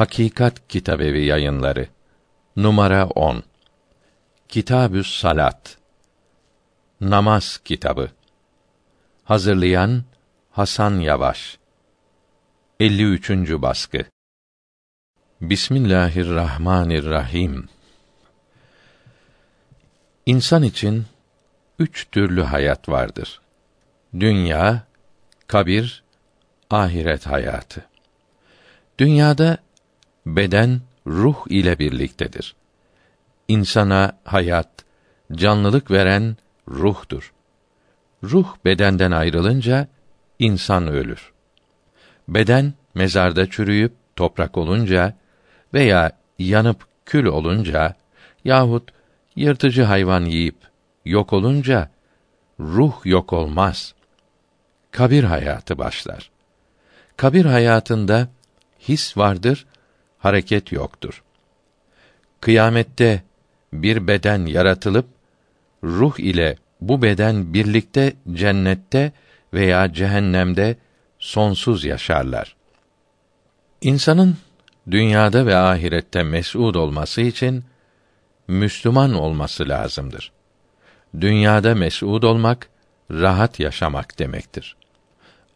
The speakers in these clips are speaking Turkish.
Hakikat Kitabevi Yayınları Numara 10 Kitabü's Salat Namaz Kitabı Hazırlayan Hasan Yavaş 53. baskı Bismillahirrahmanirrahim İnsan için üç türlü hayat vardır. Dünya, kabir, ahiret hayatı. Dünyada beden ruh ile birliktedir. İnsana hayat, canlılık veren ruhtur. Ruh bedenden ayrılınca insan ölür. Beden mezarda çürüyüp toprak olunca veya yanıp kül olunca yahut yırtıcı hayvan yiyip yok olunca ruh yok olmaz. Kabir hayatı başlar. Kabir hayatında his vardır, hareket yoktur. Kıyamette bir beden yaratılıp ruh ile bu beden birlikte cennette veya cehennemde sonsuz yaşarlar. İnsanın dünyada ve ahirette mes'ud olması için Müslüman olması lazımdır. Dünyada mes'ud olmak rahat yaşamak demektir.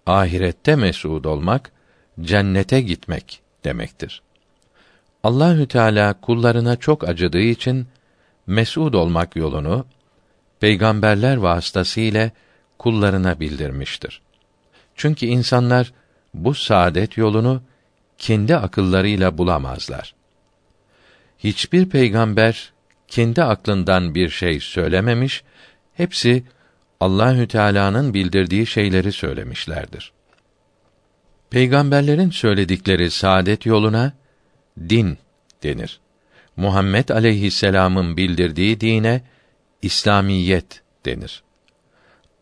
Ahirette mes'ud olmak cennete gitmek demektir. Allahü Teala kullarına çok acıdığı için mes'ud olmak yolunu peygamberler vasıtasıyla kullarına bildirmiştir. Çünkü insanlar bu saadet yolunu kendi akıllarıyla bulamazlar. Hiçbir peygamber kendi aklından bir şey söylememiş, hepsi Allahü Teala'nın bildirdiği şeyleri söylemişlerdir. Peygamberlerin söyledikleri saadet yoluna din denir. Muhammed aleyhisselam'ın bildirdiği dine İslamiyet denir.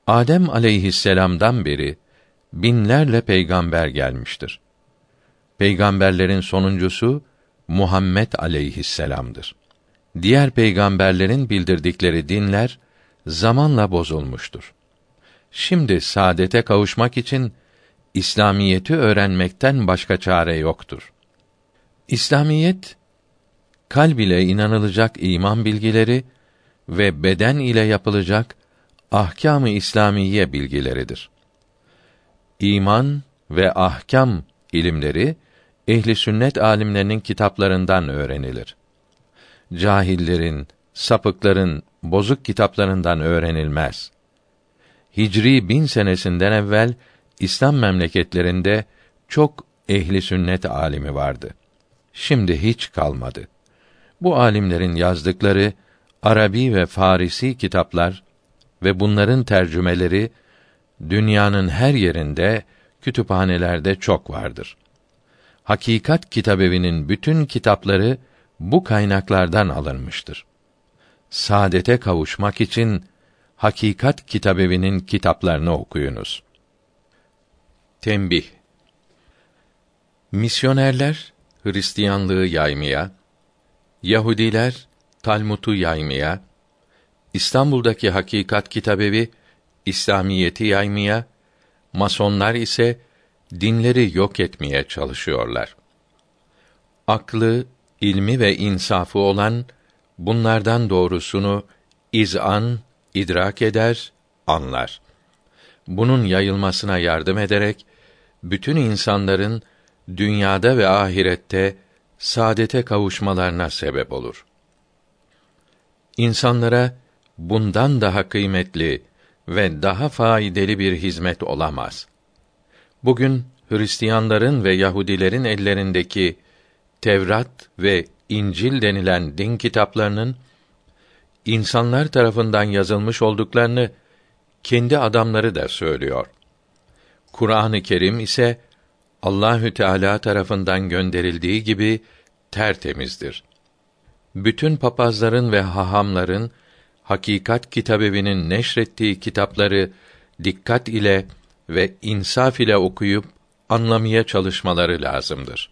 Adem aleyhisselam'dan beri binlerle peygamber gelmiştir. Peygamberlerin sonuncusu Muhammed aleyhisselam'dır. Diğer peygamberlerin bildirdikleri dinler zamanla bozulmuştur. Şimdi saadete kavuşmak için İslamiyeti öğrenmekten başka çare yoktur. İslamiyet kalb ile inanılacak iman bilgileri ve beden ile yapılacak ahkâm-ı İslamiye bilgileridir. İman ve ahkam ilimleri ehli sünnet alimlerinin kitaplarından öğrenilir. Cahillerin, sapıkların bozuk kitaplarından öğrenilmez. Hicri bin senesinden evvel İslam memleketlerinde çok ehli sünnet alimi vardı. Şimdi hiç kalmadı. Bu alimlerin yazdıkları Arabi ve Farisi kitaplar ve bunların tercümeleri dünyanın her yerinde kütüphanelerde çok vardır. Hakikat Kitabevi'nin bütün kitapları bu kaynaklardan alınmıştır. Saadete kavuşmak için Hakikat Kitabevi'nin kitaplarını okuyunuz. Tembih Misyonerler Hristiyanlığı yaymaya, Yahudiler Talmud'u yaymaya, İstanbul'daki Hakikat Kitabevi İslamiyeti yaymaya, Masonlar ise dinleri yok etmeye çalışıyorlar. Aklı, ilmi ve insafı olan bunlardan doğrusunu izan, idrak eder, anlar. Bunun yayılmasına yardım ederek bütün insanların dünyada ve ahirette saadete kavuşmalarına sebep olur. İnsanlara bundan daha kıymetli ve daha faydalı bir hizmet olamaz. Bugün Hristiyanların ve Yahudilerin ellerindeki Tevrat ve İncil denilen din kitaplarının insanlar tarafından yazılmış olduklarını kendi adamları da söylüyor. Kur'an-ı Kerim ise Allahü Teala tarafından gönderildiği gibi tertemizdir. Bütün papazların ve hahamların Hakikat Kitabevi'nin neşrettiği kitapları dikkat ile ve insaf ile okuyup anlamaya çalışmaları lazımdır.